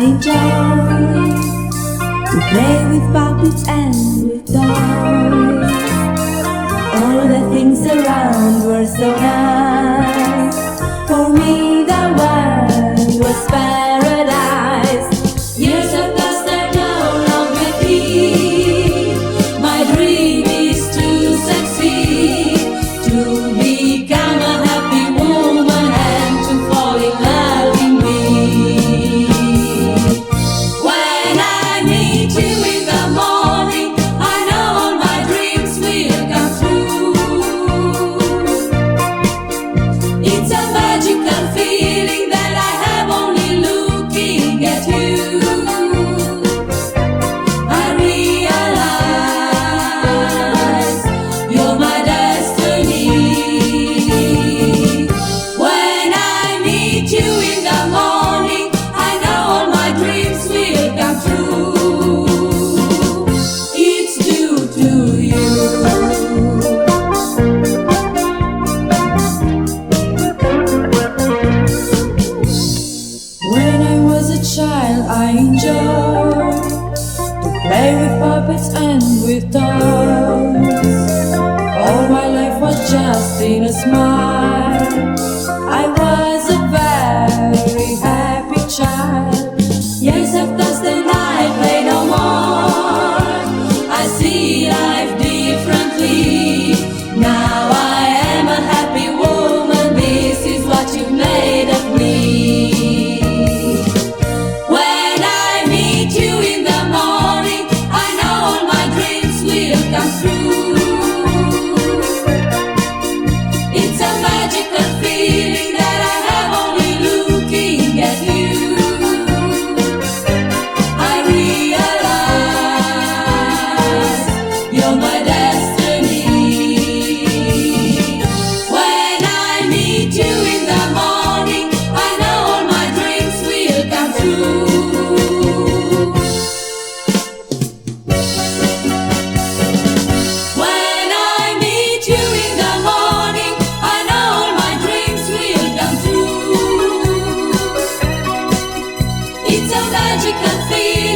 I enjoy to play with puppets and with toys. All the things around were so nice for me. The a child, I enjoyed to play with puppets and with dolls. All my life was just in a smile. I you. we could be.